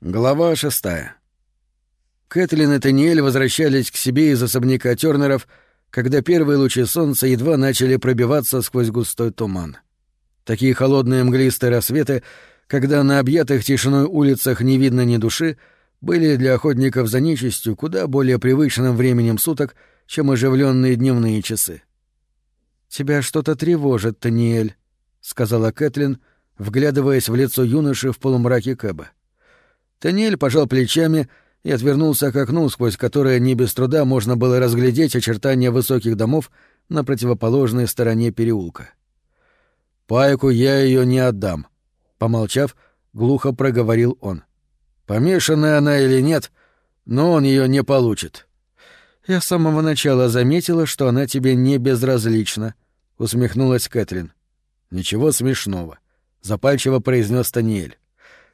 Глава шестая. Кэтлин и Таниэль возвращались к себе из особняка Тёрнеров, когда первые лучи солнца едва начали пробиваться сквозь густой туман. Такие холодные мглистые рассветы, когда на объятых тишиной улицах не видно ни души, были для охотников за нечистью куда более привычным временем суток, чем оживленные дневные часы. «Тебя что-то тревожит, Таниэль», — сказала Кэтлин, вглядываясь в лицо юноши в полумраке Кэба. Таниэль пожал плечами и отвернулся к окну, сквозь которое не без труда можно было разглядеть очертания высоких домов на противоположной стороне переулка. «Пайку я ее не отдам», — помолчав, глухо проговорил он. «Помешанная она или нет, но он ее не получит». «Я с самого начала заметила, что она тебе не безразлична», — усмехнулась Кэтрин. «Ничего смешного», — запальчиво произнес Таниэль.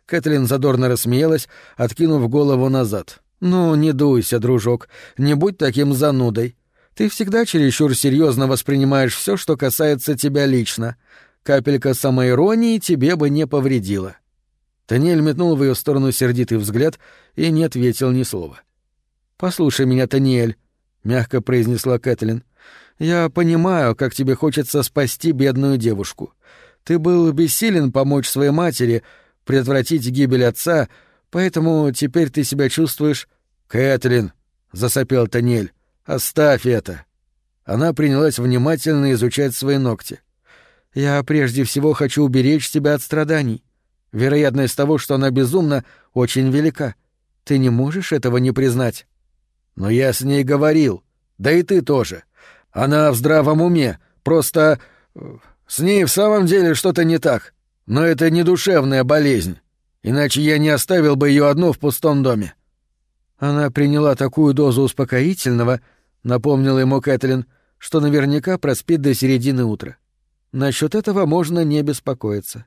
Кэтлин задорно рассмеялась, откинув голову назад. «Ну, не дуйся, дружок, не будь таким занудой. Ты всегда чересчур серьезно воспринимаешь все, что касается тебя лично. Капелька самоиронии тебе бы не повредила». Таниэль метнул в ее сторону сердитый взгляд и не ответил ни слова. «Послушай меня, Таниэль», — мягко произнесла Кэтлин. «Я понимаю, как тебе хочется спасти бедную девушку. Ты был бессилен помочь своей матери, — предотвратить гибель отца, поэтому теперь ты себя чувствуешь... Кэтлин, засопел Танель, оставь это. Она принялась внимательно изучать свои ногти. Я прежде всего хочу уберечь тебя от страданий. Вероятность того, что она безумна, очень велика. Ты не можешь этого не признать. Но я с ней говорил. Да и ты тоже. Она в здравом уме. Просто... Э, с ней в самом деле что-то не так. Но это не душевная болезнь, иначе я не оставил бы ее одну в пустом доме. Она приняла такую дозу успокоительного, напомнила ему Кэтлин, что наверняка проспит до середины утра. Насчет этого можно не беспокоиться.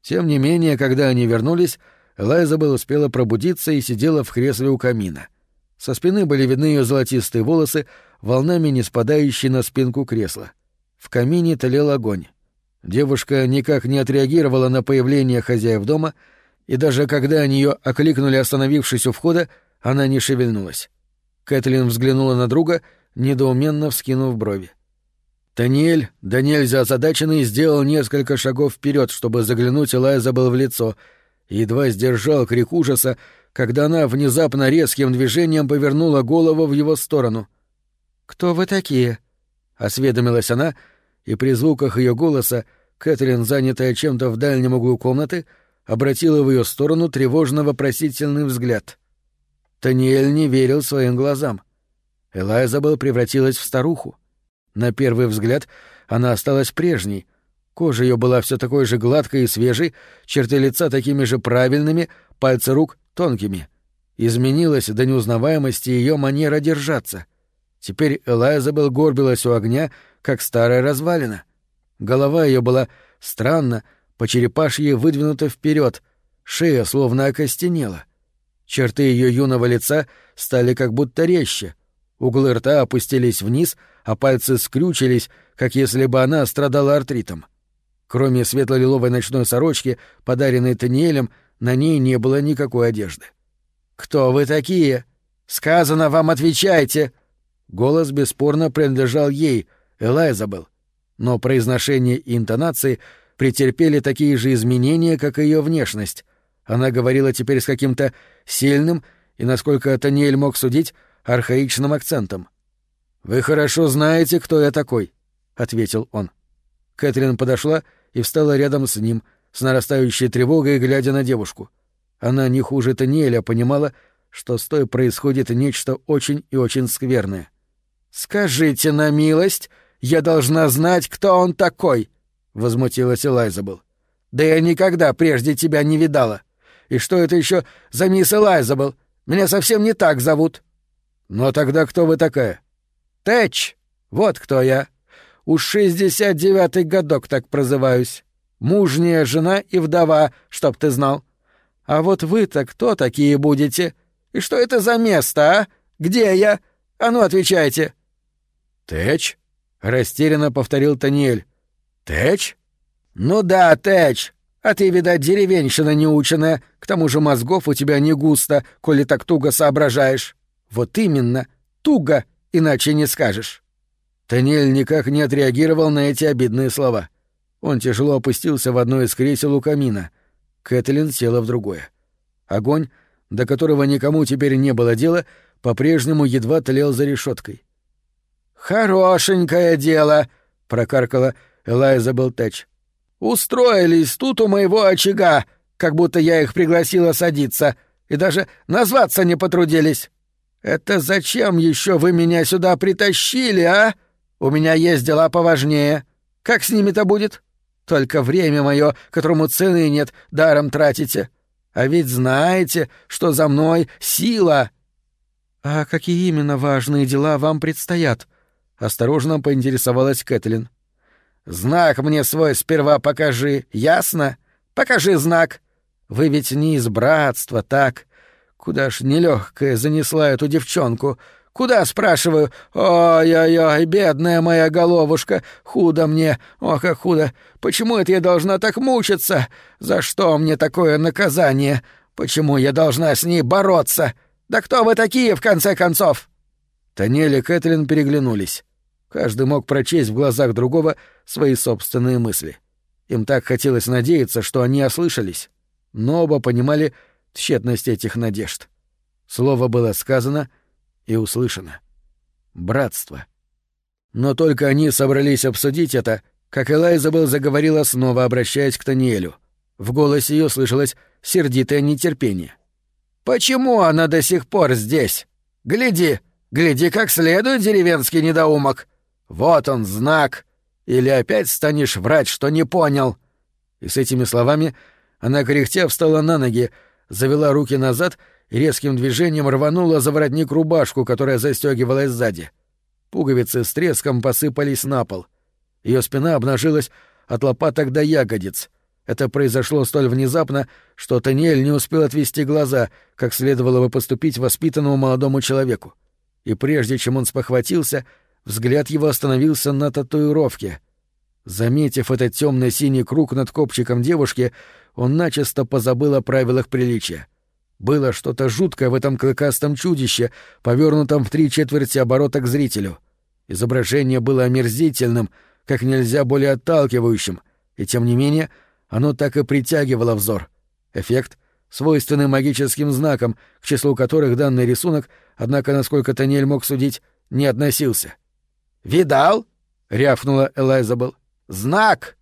Тем не менее, когда они вернулись, Элайзабел успела пробудиться и сидела в кресле у камина. Со спины были видны ее золотистые волосы, волнами не спадающие на спинку кресла. В камине тлел огонь. Девушка никак не отреагировала на появление хозяев дома, и даже когда они ее окликнули, остановившись у входа, она не шевельнулась. Кэтлин взглянула на друга, недоуменно вскинув брови. Таниэль, да нельзя озадаченный, сделал несколько шагов вперед, чтобы заглянуть Элайзабел в лицо, и едва сдержал крик ужаса, когда она внезапно резким движением повернула голову в его сторону. «Кто вы такие?» — осведомилась она, и при звуках ее голоса Кэтрин, занятая чем-то в дальнем углу комнаты, обратила в ее сторону тревожно-вопросительный взгляд. Таниэль не верил своим глазам. Элайзабел превратилась в старуху. На первый взгляд она осталась прежней. Кожа ее была все такой же гладкой и свежей, черты лица такими же правильными, пальцы рук — тонкими. Изменилась до неузнаваемости ее манера держаться. Теперь Элайзабел горбилась у огня, как старая развалина. Голова ее была странно, по черепашье выдвинута вперед, шея словно окостенела. Черты ее юного лица стали как будто резче. Углы рта опустились вниз, а пальцы скрючились, как если бы она страдала артритом. Кроме светло-лиловой ночной сорочки, подаренной Таниэлем, на ней не было никакой одежды. «Кто вы такие? Сказано вам, отвечайте!» Голос бесспорно принадлежал ей, Элайзабел но произношение и интонации претерпели такие же изменения, как и ее внешность. Она говорила теперь с каким-то сильным и, насколько Таниэль мог судить, архаичным акцентом. «Вы хорошо знаете, кто я такой», — ответил он. Кэтрин подошла и встала рядом с ним, с нарастающей тревогой, глядя на девушку. Она не хуже Таниэля понимала, что с той происходит нечто очень и очень скверное. «Скажите на милость», я должна знать, кто он такой!» — возмутилась Элайзабел. «Да я никогда прежде тебя не видала. И что это еще за мисс Элайзабел? Меня совсем не так зовут». «Но тогда кто вы такая?» «Тэч! Вот кто я. Уж шестьдесят девятый годок так прозываюсь. Мужняя жена и вдова, чтоб ты знал. А вот вы-то кто такие будете? И что это за место, а? Где я? А ну, отвечайте!» «Тэч?» — растерянно повторил Таниэль. «Тэч?» «Ну да, Тэч. А ты, видать, деревенщина неученая, к тому же мозгов у тебя не густо, коли так туго соображаешь. Вот именно, туго, иначе не скажешь. Таниэль никак не отреагировал на эти обидные слова. Он тяжело опустился в одно из кресел у камина. Кэтлин села в другое. Огонь, до которого никому теперь не было дела, по-прежнему едва тлел за решеткой. «Хорошенькое дело!» — прокаркала Элайза Белтэч. «Устроились тут у моего очага, как будто я их пригласила садиться, и даже назваться не потрудились. Это зачем еще вы меня сюда притащили, а? У меня есть дела поважнее. Как с ними-то будет? Только время мое, которому цены нет, даром тратите. А ведь знаете, что за мной сила». «А какие именно важные дела вам предстоят?» — осторожно поинтересовалась Кэтлин. «Знак мне свой сперва покажи, ясно? Покажи знак. Вы ведь не из братства, так? Куда ж нелегкая занесла эту девчонку? Куда, спрашиваю? Ой-ой-ой, бедная моя головушка, худо мне, ох, как худо. Почему это я должна так мучиться? За что мне такое наказание? Почему я должна с ней бороться? Да кто вы такие, в конце концов?» Танель и Кэтлин переглянулись. Каждый мог прочесть в глазах другого свои собственные мысли. Им так хотелось надеяться, что они ослышались, но оба понимали тщетность этих надежд. Слово было сказано и услышано. Братство. Но только они собрались обсудить это, как Элайзабел заговорила снова, обращаясь к Таниэлю. В голосе ее слышалось сердитое нетерпение. «Почему она до сих пор здесь? Гляди, гляди как следует, деревенский недоумок!» Вот он, знак! Или опять станешь врать, что не понял!» И с этими словами она кряхтя встала на ноги, завела руки назад и резким движением рванула за воротник рубашку, которая застегивалась сзади. Пуговицы с треском посыпались на пол. Ее спина обнажилась от лопаток до ягодиц. Это произошло столь внезапно, что Таниэль не успел отвести глаза, как следовало бы поступить воспитанному молодому человеку. И прежде чем он спохватился, Взгляд его остановился на татуировке. Заметив этот темно-синий круг над копчиком девушки, он начисто позабыл о правилах приличия. Было что-то жуткое в этом клыкастом чудище, повернутом в три четверти оборота к зрителю. Изображение было омерзительным, как нельзя более отталкивающим, и тем не менее оно так и притягивало взор. Эффект, свойственный магическим знакам, к числу которых данный рисунок, однако, насколько Танель мог судить, не относился. — «Видал?» — рявкнула Элайзабел. «Знак!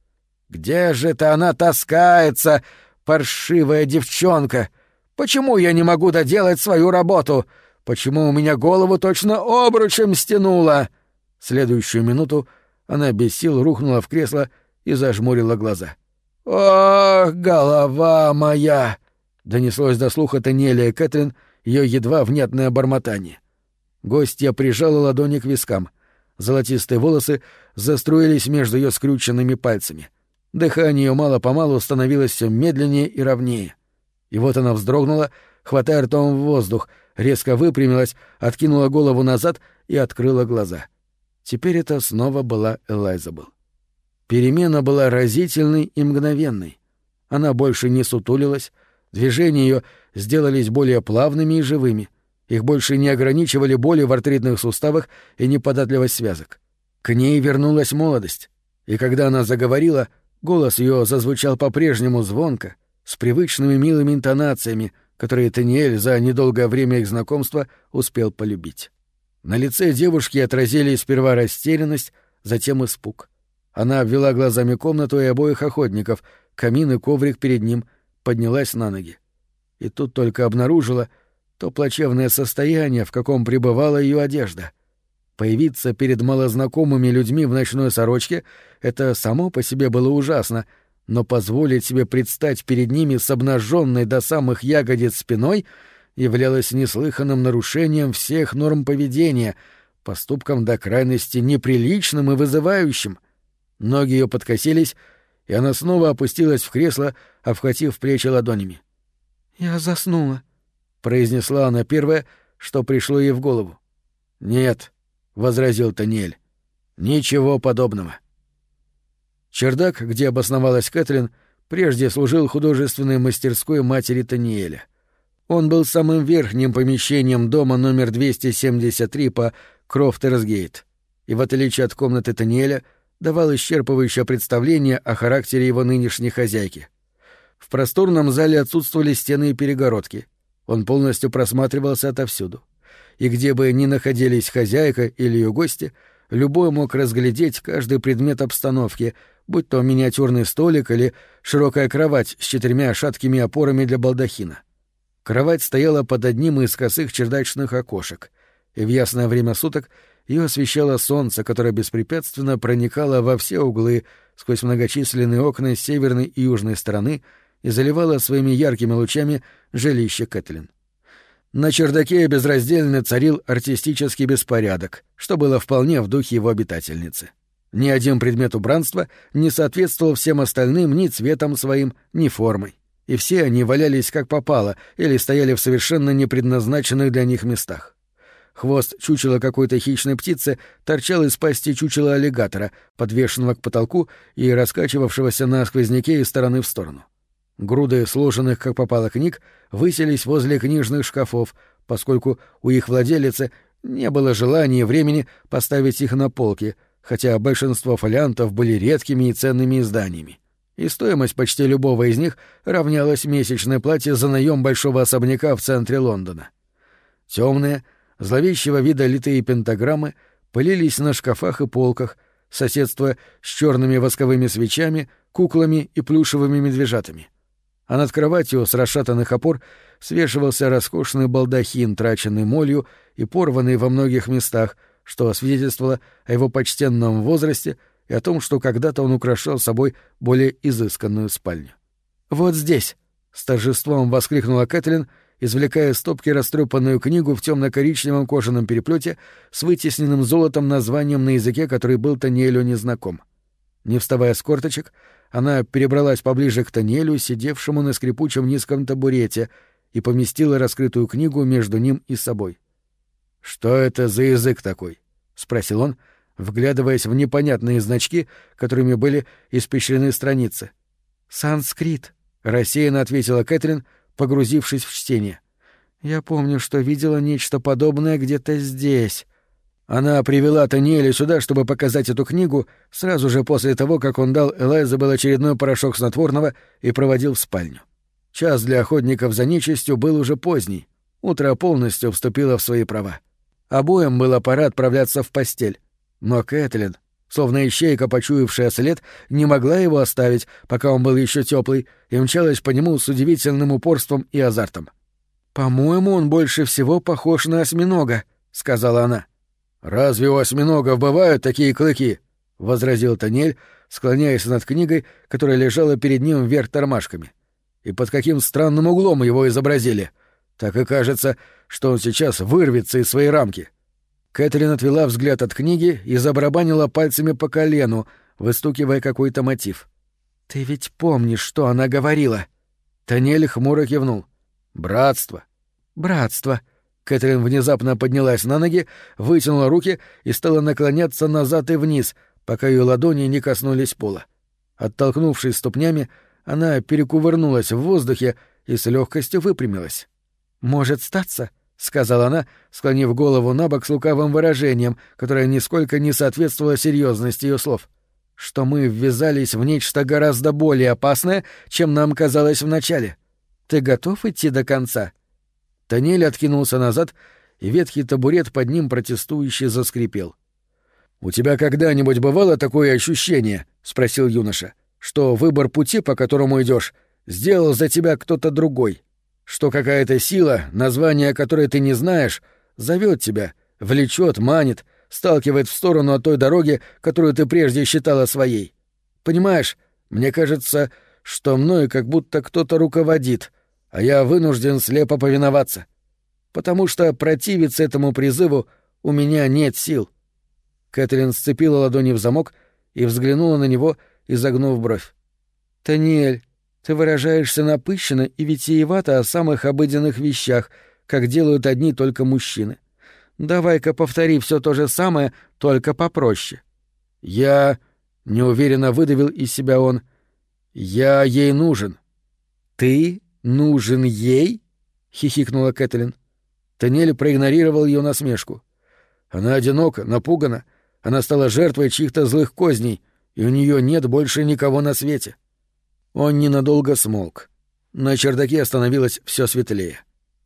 Где же это она таскается, паршивая девчонка? Почему я не могу доделать свою работу? Почему у меня голову точно обручем стянуло?» Следующую минуту она без сил рухнула в кресло и зажмурила глаза. «Ох, голова моя!» — донеслось до слуха Танелия Кэтрин ее едва внятное бормотание. Гостья прижала ладони к вискам — Золотистые волосы заструились между ее скрюченными пальцами. Дыхание ее мало-помалу становилось все медленнее и ровнее. И вот она вздрогнула, хватая ртом в воздух, резко выпрямилась, откинула голову назад и открыла глаза. Теперь это снова была Элайзабел. Перемена была разительной и мгновенной. Она больше не сутулилась, движения ее сделались более плавными и живыми. Их больше не ограничивали боли в артритных суставах и неподатливость связок. К ней вернулась молодость, и когда она заговорила, голос ее зазвучал по-прежнему звонко, с привычными милыми интонациями, которые Таниэль за недолгое время их знакомства успел полюбить. На лице девушки отразили сперва растерянность, затем испуг. Она обвела глазами комнату и обоих охотников, камин и коврик перед ним, поднялась на ноги. И тут только обнаружила — то плачевное состояние, в каком пребывала ее одежда. Появиться перед малознакомыми людьми в ночной сорочке — это само по себе было ужасно, но позволить себе предстать перед ними с обнаженной до самых ягодиц спиной являлось неслыханным нарушением всех норм поведения, поступком до крайности неприличным и вызывающим. Ноги ее подкосились, и она снова опустилась в кресло, обхватив плечи ладонями. «Я заснула», произнесла она первое, что пришло ей в голову. Нет, возразил Таниэль. Ничего подобного. Чердак, где обосновалась Кэтрин, прежде служил художественной мастерской матери Таниэля. Он был самым верхним помещением дома номер 273 по Крофтерсгейт, и в отличие от комнаты Таниэля давал исчерпывающее представление о характере его нынешней хозяйки. В просторном зале отсутствовали стены и перегородки. Он полностью просматривался отовсюду. И где бы ни находились хозяйка или ее гости, любой мог разглядеть каждый предмет обстановки, будь то миниатюрный столик или широкая кровать с четырьмя шаткими опорами для балдахина. Кровать стояла под одним из косых чердачных окошек, и в ясное время суток ее освещало солнце, которое беспрепятственно проникало во все углы сквозь многочисленные окна северной и южной стороны и заливало своими яркими лучами жилище Кэтлин. На чердаке безраздельно царил артистический беспорядок, что было вполне в духе его обитательницы. Ни один предмет убранства не соответствовал всем остальным ни цветом своим, ни формой. И все они валялись как попало или стояли в совершенно непредназначенных для них местах. Хвост чучела какой-то хищной птицы торчал из пасти чучела аллигатора, подвешенного к потолку и раскачивавшегося на сквозняке из стороны в сторону. Груды сложенных как попало книг выселись возле книжных шкафов, поскольку у их владелицы не было желания и времени поставить их на полки, хотя большинство фолиантов были редкими и ценными изданиями. И стоимость почти любого из них равнялась месячной плате за наем большого особняка в центре Лондона. Темные, зловещего вида литые пентаграммы пылились на шкафах и полках, соседствуя с черными восковыми свечами, куклами и плюшевыми медвежатами а над кроватью с расшатанных опор свешивался роскошный балдахин, траченный молью и порванный во многих местах, что свидетельствовало о его почтенном возрасте и о том, что когда-то он украшал собой более изысканную спальню. «Вот здесь!» — с торжеством воскликнула Кэтлин, извлекая из стопки растрепанную книгу в темно-коричневом кожаном переплете с вытесненным золотом названием на языке, который был Таниэлю незнаком. Не вставая с корточек, она перебралась поближе к Танелю, сидевшему на скрипучем низком табурете, и поместила раскрытую книгу между ним и собой. «Что это за язык такой?» — спросил он, вглядываясь в непонятные значки, которыми были испещрены страницы. «Санскрит», — рассеянно ответила Кэтрин, погрузившись в чтение. «Я помню, что видела нечто подобное где-то здесь. Она привела Таниэля сюда, чтобы показать эту книгу сразу же после того, как он дал Элайзабел очередной порошок снотворного и проводил в спальню. Час для охотников за нечистью был уже поздний. Утро полностью вступило в свои права. Обоим было пора отправляться в постель. Но Кэтлин, словно ищейка, почуявшая след, не могла его оставить, пока он был еще теплый, и мчалась по нему с удивительным упорством и азартом. «По-моему, он больше всего похож на осьминога», — сказала она. — «Разве у осьминогов бывают такие клыки?» — возразил Танель, склоняясь над книгой, которая лежала перед ним вверх тормашками. «И под каким странным углом его изобразили? Так и кажется, что он сейчас вырвется из своей рамки». Кэтрин отвела взгляд от книги и забарабанила пальцами по колену, выстукивая какой-то мотив. «Ты ведь помнишь, что она говорила?» Танель хмуро кивнул. «Братство». «Братство», Кэтрин внезапно поднялась на ноги, вытянула руки и стала наклоняться назад и вниз, пока ее ладони не коснулись пола. Оттолкнувшись ступнями, она перекувырнулась в воздухе и с легкостью выпрямилась. «Может статься?» — сказала она, склонив голову на бок с лукавым выражением, которое нисколько не соответствовало серьезности ее слов. «Что мы ввязались в нечто гораздо более опасное, чем нам казалось вначале. Ты готов идти до конца?» Танель откинулся назад, и ветхий табурет под ним протестующе заскрипел. «У тебя когда-нибудь бывало такое ощущение?» — спросил юноша. «Что выбор пути, по которому идешь, сделал за тебя кто-то другой? Что какая-то сила, название которой ты не знаешь, зовет тебя, влечет, манит, сталкивает в сторону от той дороги, которую ты прежде считала своей? Понимаешь, мне кажется, что мной как будто кто-то руководит, а я вынужден слепо повиноваться, потому что противиться этому призыву у меня нет сил. Кэтрин сцепила ладони в замок и взглянула на него, изогнув бровь. «Таниэль, ты выражаешься напыщенно и витиевато о самых обыденных вещах, как делают одни только мужчины. Давай-ка повтори все то же самое, только попроще». «Я...» — неуверенно выдавил из себя он. «Я ей нужен». «Ты нужен ей?» — хихикнула Кэтлин. Танель проигнорировал ее насмешку. Она одинока, напугана, она стала жертвой чьих-то злых козней, и у нее нет больше никого на свете. Он ненадолго смолк. На чердаке становилось все светлее.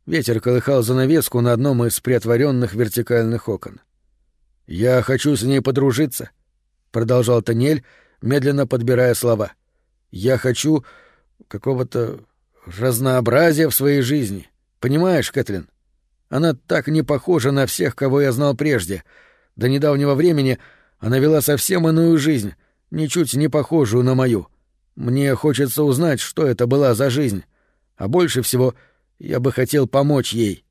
Ветер колыхал занавеску на одном из приотворенных вертикальных окон. «Я хочу с ней подружиться», — продолжал Танель, медленно подбирая слова. «Я хочу какого-то разнообразия в своей жизни. Понимаешь, Кэтлин? Она так не похожа на всех, кого я знал прежде. До недавнего времени она вела совсем иную жизнь, ничуть не похожую на мою. Мне хочется узнать, что это была за жизнь. А больше всего я бы хотел помочь ей».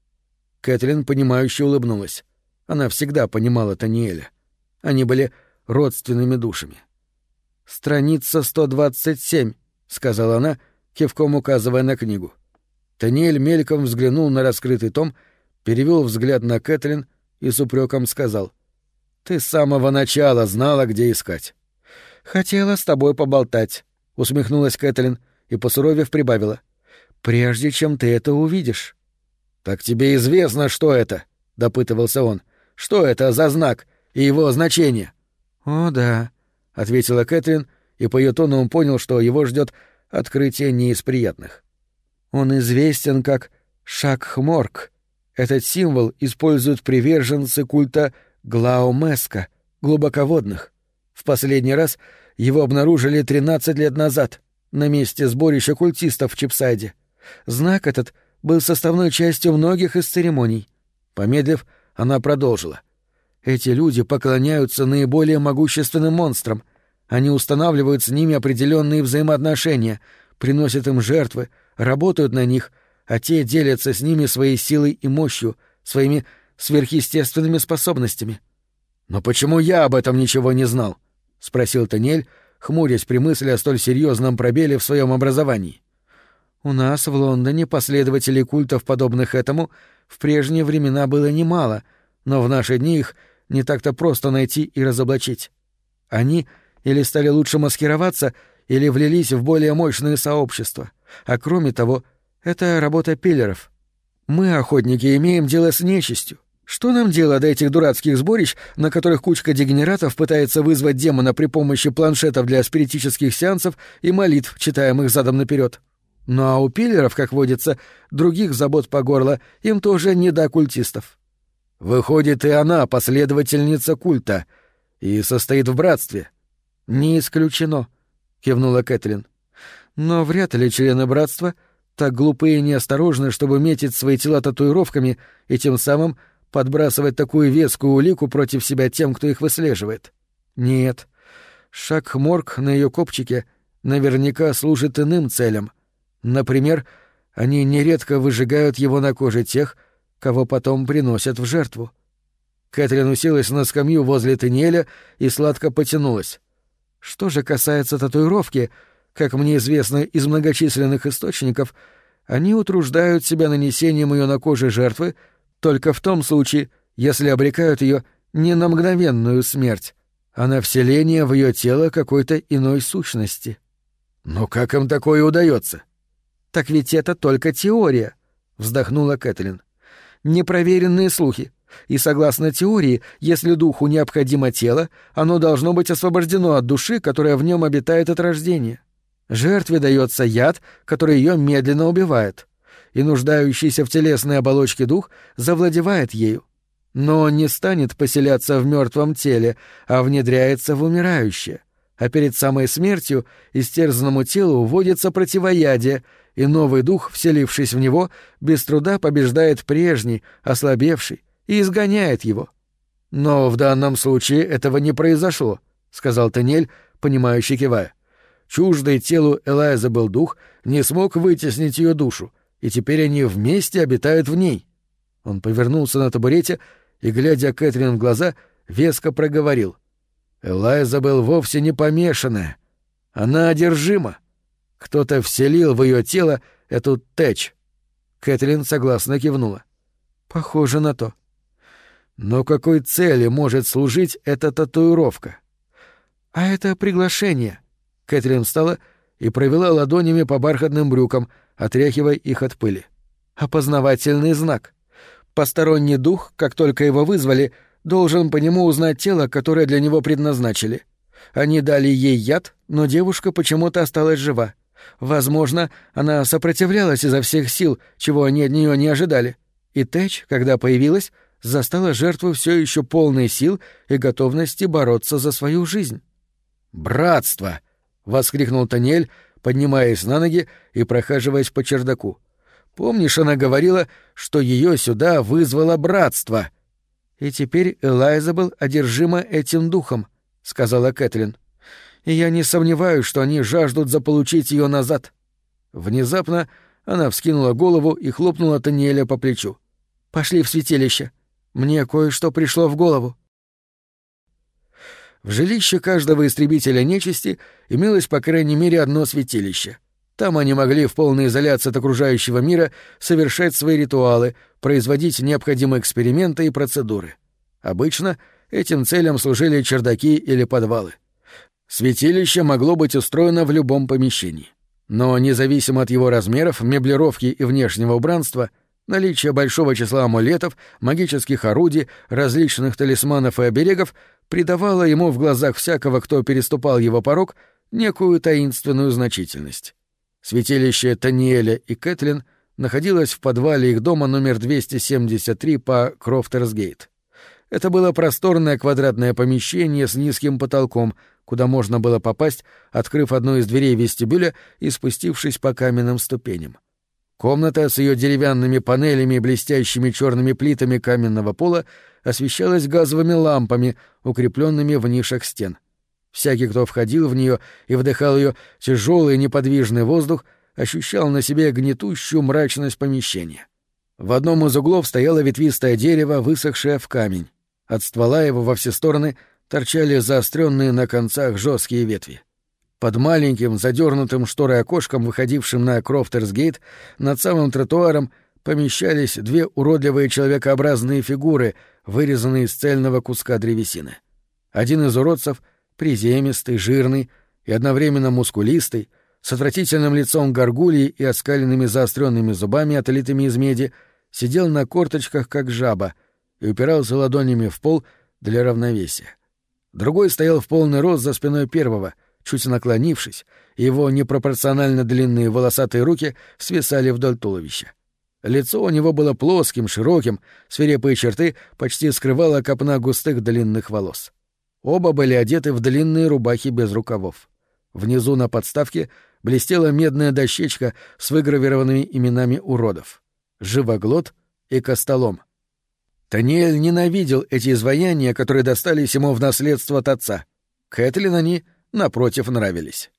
Кэтлин, понимающе улыбнулась. Она всегда понимала Таниэля. Они были родственными душами. «Страница 127», — сказала она, кивком указывая на книгу. Таниэль мельком взглянул на раскрытый том, перевел взгляд на Кэтлин и с упреком сказал. «Ты с самого начала знала, где искать». «Хотела с тобой поболтать», — усмехнулась Кэтлин и, посуровев, прибавила. «Прежде чем ты это увидишь». «Так тебе известно, что это?» — допытывался он. Что это за знак и его значение? О, да, ответила Кэтрин, и по ее тону он понял, что его ждет открытие не из приятных. Он известен как Шакхморк. Этот символ используют приверженцы культа Глаомеска, глубоководных. В последний раз его обнаружили 13 лет назад на месте сборища культистов в Чипсайде. Знак этот был составной частью многих из церемоний. Помедлив, она продолжила. «Эти люди поклоняются наиболее могущественным монстрам. Они устанавливают с ними определенные взаимоотношения, приносят им жертвы, работают на них, а те делятся с ними своей силой и мощью, своими сверхъестественными способностями». «Но почему я об этом ничего не знал?» — спросил Танель, хмурясь при мысли о столь серьезном пробеле в своем образовании. «У нас в Лондоне последователей культов, подобных этому, в прежние времена было немало, но в наши дни их не так-то просто найти и разоблачить. Они или стали лучше маскироваться, или влились в более мощные сообщества. А кроме того, это работа пиллеров. Мы, охотники, имеем дело с нечистью. Что нам дело до этих дурацких сборищ, на которых кучка дегенератов пытается вызвать демона при помощи планшетов для спиритических сеансов и молитв, читаемых задом наперед? Ну а у пиллеров, как водится, других забот по горло, им тоже не до культистов. Выходит, и она последовательница культа и состоит в братстве. Не исключено, кивнула Кэтлин. Но вряд ли члены братства так глупы и неосторожны, чтобы метить свои тела татуировками и тем самым подбрасывать такую вескую улику против себя тем, кто их выслеживает. Нет. Шаг Морг на ее копчике наверняка служит иным целям — Например, они нередко выжигают его на коже тех, кого потом приносят в жертву. Кэтрин уселась на скамью возле Тенеля и сладко потянулась. Что же касается татуировки, как мне известно из многочисленных источников, они утруждают себя нанесением ее на коже жертвы только в том случае, если обрекают ее не на мгновенную смерть, а на вселение в ее тело какой-то иной сущности. Но как им такое удается? «Так ведь это только теория», — вздохнула Кэтлин. «Непроверенные слухи. И согласно теории, если духу необходимо тело, оно должно быть освобождено от души, которая в нем обитает от рождения. Жертве дается яд, который ее медленно убивает, и нуждающийся в телесной оболочке дух завладевает ею. Но не станет поселяться в мертвом теле, а внедряется в умирающее. А перед самой смертью истерзанному телу вводится противоядие, и новый дух, вселившись в него, без труда побеждает прежний, ослабевший, и изгоняет его. Но в данном случае этого не произошло, сказал Танель, понимающий кивая. Чуждый телу Элайза был дух, не смог вытеснить ее душу, и теперь они вместе обитают в ней. Он повернулся на табурете и, глядя Кэтрин в глаза, веско проговорил. Элайза был вовсе не помешанная. Она одержима. Кто-то вселил в ее тело эту тэч. Кэтлин согласно кивнула. Похоже на то. Но какой цели может служить эта татуировка? А это приглашение. Кэтлин встала и провела ладонями по бархатным брюкам, отряхивая их от пыли. Опознавательный знак. Посторонний дух, как только его вызвали, должен по нему узнать тело, которое для него предназначили. Они дали ей яд, но девушка почему-то осталась жива. Возможно, она сопротивлялась изо всех сил, чего они от нее не ожидали. И Тэч, когда появилась, застала жертву все еще полной сил и готовности бороться за свою жизнь. «Братство!» — воскликнул Танель, поднимаясь на ноги и прохаживаясь по чердаку. «Помнишь, она говорила, что ее сюда вызвало братство?» «И теперь Элайза был одержима этим духом», — сказала Кэтлин. «И я не сомневаюсь, что они жаждут заполучить ее назад». Внезапно она вскинула голову и хлопнула Таниэля по плечу. «Пошли в святилище. Мне кое-что пришло в голову». В жилище каждого истребителя нечисти имелось по крайней мере одно святилище. Там они могли в полной изоляции от окружающего мира совершать свои ритуалы, производить необходимые эксперименты и процедуры. Обычно этим целям служили чердаки или подвалы. Святилище могло быть устроено в любом помещении. Но независимо от его размеров, меблировки и внешнего убранства, наличие большого числа амулетов, магических орудий, различных талисманов и оберегов придавало ему в глазах всякого, кто переступал его порог, некую таинственную значительность. Святилище Таниэля и Кэтлин находилось в подвале их дома номер 273 по Крофтерсгейт. Это было просторное квадратное помещение с низким потолком, куда можно было попасть, открыв одну из дверей вестибюля и спустившись по каменным ступеням. Комната с ее деревянными панелями и блестящими черными плитами каменного пола освещалась газовыми лампами, укрепленными в нишах стен. Всякий, кто входил в нее и вдыхал ее тяжелый неподвижный воздух, ощущал на себе гнетущую мрачность помещения. В одном из углов стояло ветвистое дерево, высохшее в камень. От ствола его во все стороны торчали заостренные на концах жесткие ветви. Под маленьким, задернутым шторой окошком, выходившим на Крофтерсгейт, над самым тротуаром помещались две уродливые человекообразные фигуры, вырезанные из цельного куска древесины. Один из уродцев, приземистый, жирный и одновременно мускулистый, с отвратительным лицом горгульи и оскаленными заостренными зубами, отлитыми из меди, сидел на корточках, как жаба, и упирался ладонями в пол для равновесия. Другой стоял в полный рост за спиной первого — чуть наклонившись, его непропорционально длинные волосатые руки свисали вдоль туловища. Лицо у него было плоским, широким, свирепые черты почти скрывала копна густых длинных волос. Оба были одеты в длинные рубахи без рукавов. Внизу на подставке блестела медная дощечка с выгравированными именами уродов — Живоглот и Костолом. Таниэль ненавидел эти изваяния, которые достались ему в наследство от отца. Кэтлин они — напротив, нравились.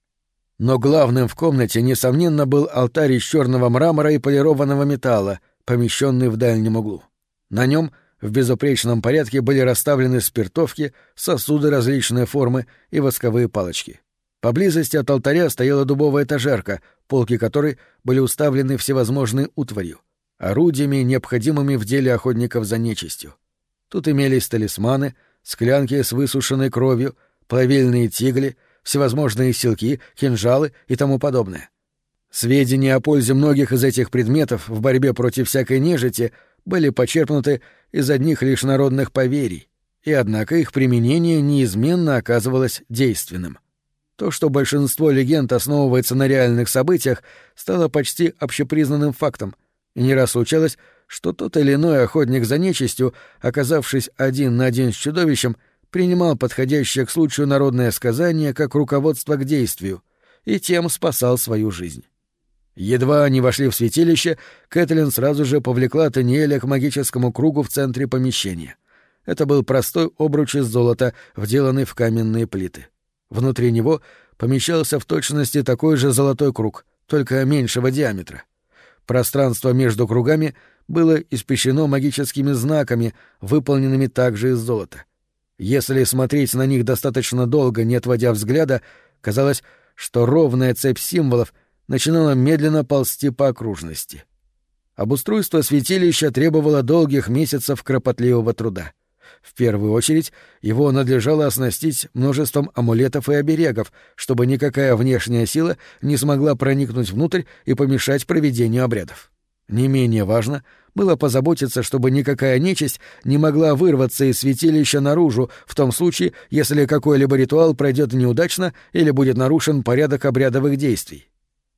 Но главным в комнате, несомненно, был алтарь из черного мрамора и полированного металла, помещенный в дальнем углу. На нем в безупречном порядке были расставлены спиртовки, сосуды различной формы и восковые палочки. Поблизости от алтаря стояла дубовая этажерка, полки которой были уставлены всевозможной утварью, орудиями, необходимыми в деле охотников за нечистью. Тут имелись талисманы, склянки с высушенной кровью — плавильные тигли, всевозможные силки, кинжалы и тому подобное. Сведения о пользе многих из этих предметов в борьбе против всякой нежити были почерпнуты из одних лишь народных поверий, и однако их применение неизменно оказывалось действенным. То, что большинство легенд основывается на реальных событиях, стало почти общепризнанным фактом, и не раз случалось, что тот или иной охотник за нечистью, оказавшись один на один с чудовищем, принимал подходящее к случаю народное сказание как руководство к действию и тем спасал свою жизнь. Едва они вошли в святилище, Кэтлин сразу же повлекла Таниэля к магическому кругу в центре помещения. Это был простой обруч из золота, вделанный в каменные плиты. Внутри него помещался в точности такой же золотой круг, только меньшего диаметра. Пространство между кругами было испещрено магическими знаками, выполненными также из золота. Если смотреть на них достаточно долго, не отводя взгляда, казалось, что ровная цепь символов начинала медленно ползти по окружности. Обустройство святилища требовало долгих месяцев кропотливого труда. В первую очередь его надлежало оснастить множеством амулетов и оберегов, чтобы никакая внешняя сила не смогла проникнуть внутрь и помешать проведению обрядов. Не менее важно было позаботиться, чтобы никакая нечисть не могла вырваться из святилища наружу в том случае, если какой-либо ритуал пройдет неудачно или будет нарушен порядок обрядовых действий.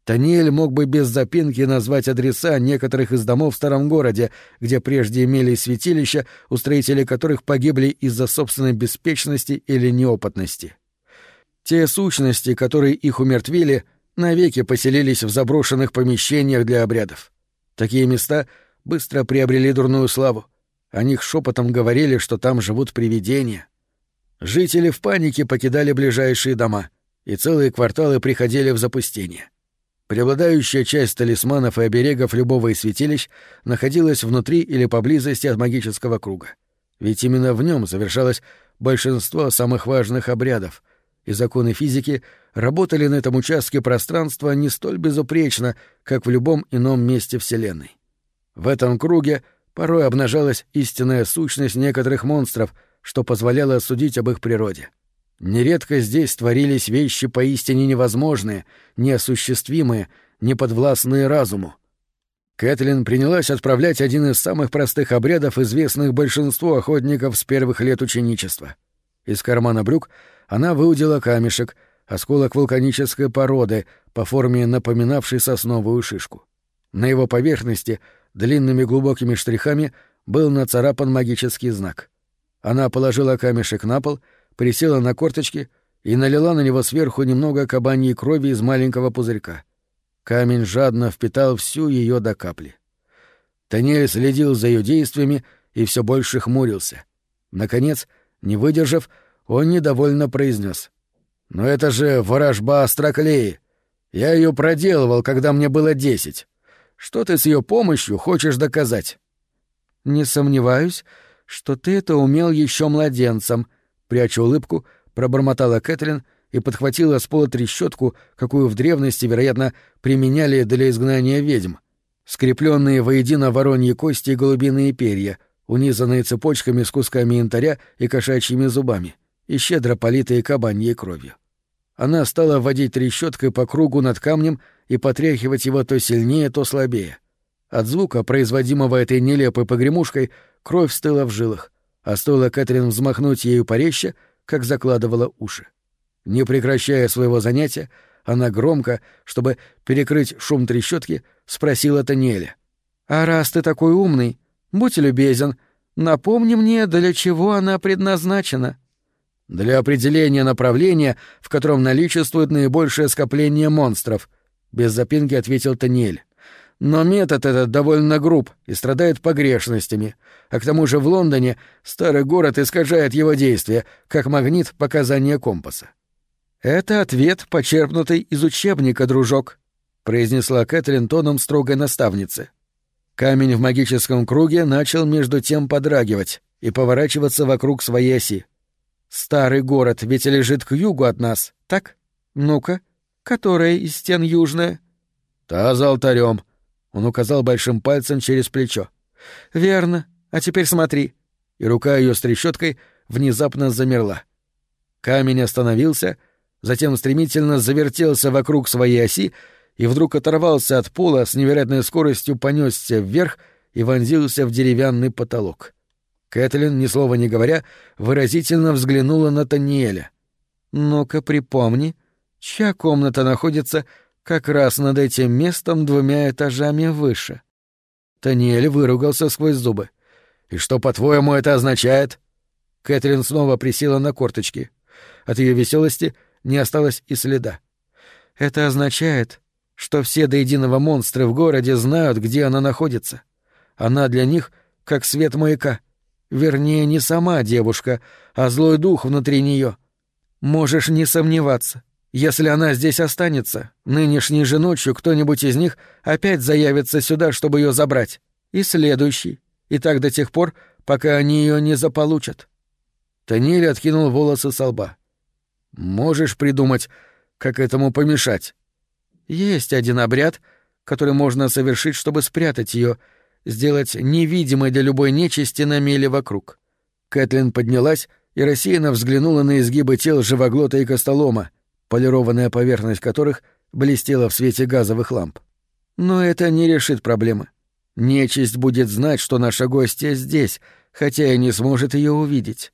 Таниэль мог бы без запинки назвать адреса некоторых из домов в старом городе, где прежде имелись святилища, устроители которых погибли из-за собственной беспечности или неопытности. Те сущности, которые их умертвили, навеки поселились в заброшенных помещениях для обрядов. Такие места быстро приобрели дурную славу. О них шепотом говорили, что там живут привидения. Жители в панике покидали ближайшие дома, и целые кварталы приходили в запустение. Преобладающая часть талисманов и оберегов любого из святилищ находилась внутри или поблизости от магического круга. Ведь именно в нем завершалось большинство самых важных обрядов, и законы физики работали на этом участке пространства не столь безупречно, как в любом ином месте Вселенной. В этом круге порой обнажалась истинная сущность некоторых монстров, что позволяло судить об их природе — Нередко здесь творились вещи поистине невозможные, неосуществимые, неподвластные разуму. Кэтлин принялась отправлять один из самых простых обрядов, известных большинству охотников с первых лет ученичества. Из кармана брюк она выудила камешек, осколок вулканической породы, по форме напоминавший сосновую шишку. На его поверхности длинными глубокими штрихами был нацарапан магический знак. Она положила камешек на пол — присела на корточки и налила на него сверху немного кабаньей крови из маленького пузырька. Камень жадно впитал всю ее до капли. Таниэль следил за ее действиями и все больше хмурился. Наконец, не выдержав, он недовольно произнес: «Но это же ворожба Астроклеи. Я ее проделывал, когда мне было десять. Что ты с ее помощью хочешь доказать?» «Не сомневаюсь, что ты это умел еще младенцем», Пряча улыбку, пробормотала Кэтрин и подхватила с пола трещотку, какую в древности, вероятно, применяли для изгнания ведьм. Скрепленные воедино вороньи кости и голубиные перья, унизанные цепочками с кусками янтаря и кошачьими зубами, и щедро политые кабаньей кровью. Она стала водить трещоткой по кругу над камнем и потряхивать его то сильнее, то слабее. От звука, производимого этой нелепой погремушкой, кровь стыла в жилах а стоило Кэтрин взмахнуть ею порезче, как закладывала уши. Не прекращая своего занятия, она громко, чтобы перекрыть шум трещотки, спросила Таниэля. «А раз ты такой умный, будь любезен, напомни мне, для чего она предназначена». «Для определения направления, в котором наличествует наибольшее скопление монстров», — без запинки ответил Таниэль. Но метод этот довольно груб и страдает погрешностями, а к тому же в Лондоне старый город искажает его действия, как магнит показания компаса. «Это ответ, почерпнутый из учебника, дружок», — произнесла Кэтрин тоном строгой наставницы. Камень в магическом круге начал между тем подрагивать и поворачиваться вокруг своей оси. «Старый город ведь лежит к югу от нас, так? Ну-ка, которая из стен южная?» «Та за алтарем», он указал большим пальцем через плечо. «Верно. А теперь смотри». И рука ее с трещоткой внезапно замерла. Камень остановился, затем стремительно завертелся вокруг своей оси и вдруг оторвался от пола с невероятной скоростью понесся вверх и вонзился в деревянный потолок. Кэтлин, ни слова не говоря, выразительно взглянула на Таниэля. «Ну-ка припомни, чья комната находится как раз над этим местом двумя этажами выше. Таниэль выругался сквозь зубы. «И что, по-твоему, это означает?» Кэтрин снова присела на корточки. От ее веселости не осталось и следа. «Это означает, что все до единого монстры в городе знают, где она находится. Она для них как свет маяка. Вернее, не сама девушка, а злой дух внутри нее. Можешь не сомневаться. Если она здесь останется, нынешней же ночью кто-нибудь из них опять заявится сюда, чтобы ее забрать. И следующий. И так до тех пор, пока они ее не заполучат. Таниль откинул волосы со лба. Можешь придумать, как этому помешать? Есть один обряд, который можно совершить, чтобы спрятать ее, сделать невидимой для любой нечисти на меле вокруг. Кэтлин поднялась и рассеянно взглянула на изгибы тел живоглота и костолома, полированная поверхность которых блестела в свете газовых ламп. Но это не решит проблемы. Нечисть будет знать, что наша гостья здесь, хотя и не сможет ее увидеть.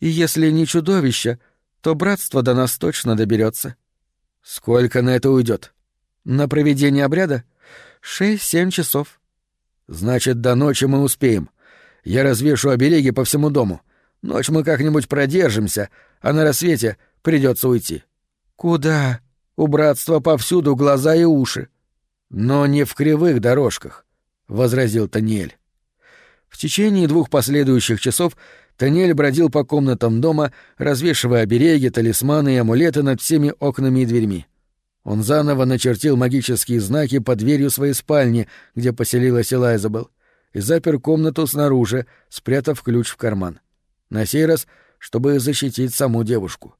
И если не чудовище, то братство до нас точно доберется. Сколько на это уйдет? На проведение обряда? Шесть-семь часов. Значит, до ночи мы успеем. Я развешу обереги по всему дому. Ночь мы как-нибудь продержимся, а на рассвете придется уйти. Куда? У братства повсюду глаза и уши. Но не в кривых дорожках, возразил Таниэль. В течение двух последующих часов Таниэль бродил по комнатам дома, развешивая обереги, талисманы и амулеты над всеми окнами и дверьми. Он заново начертил магические знаки под дверью своей спальни, где поселилась Элайзабел, и запер комнату снаружи, спрятав ключ в карман. На сей раз, чтобы защитить саму девушку.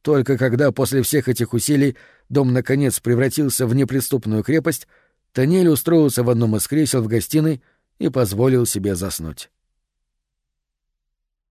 Только когда после всех этих усилий дом наконец превратился в неприступную крепость, Танель устроился в одном из кресел в гостиной и позволил себе заснуть.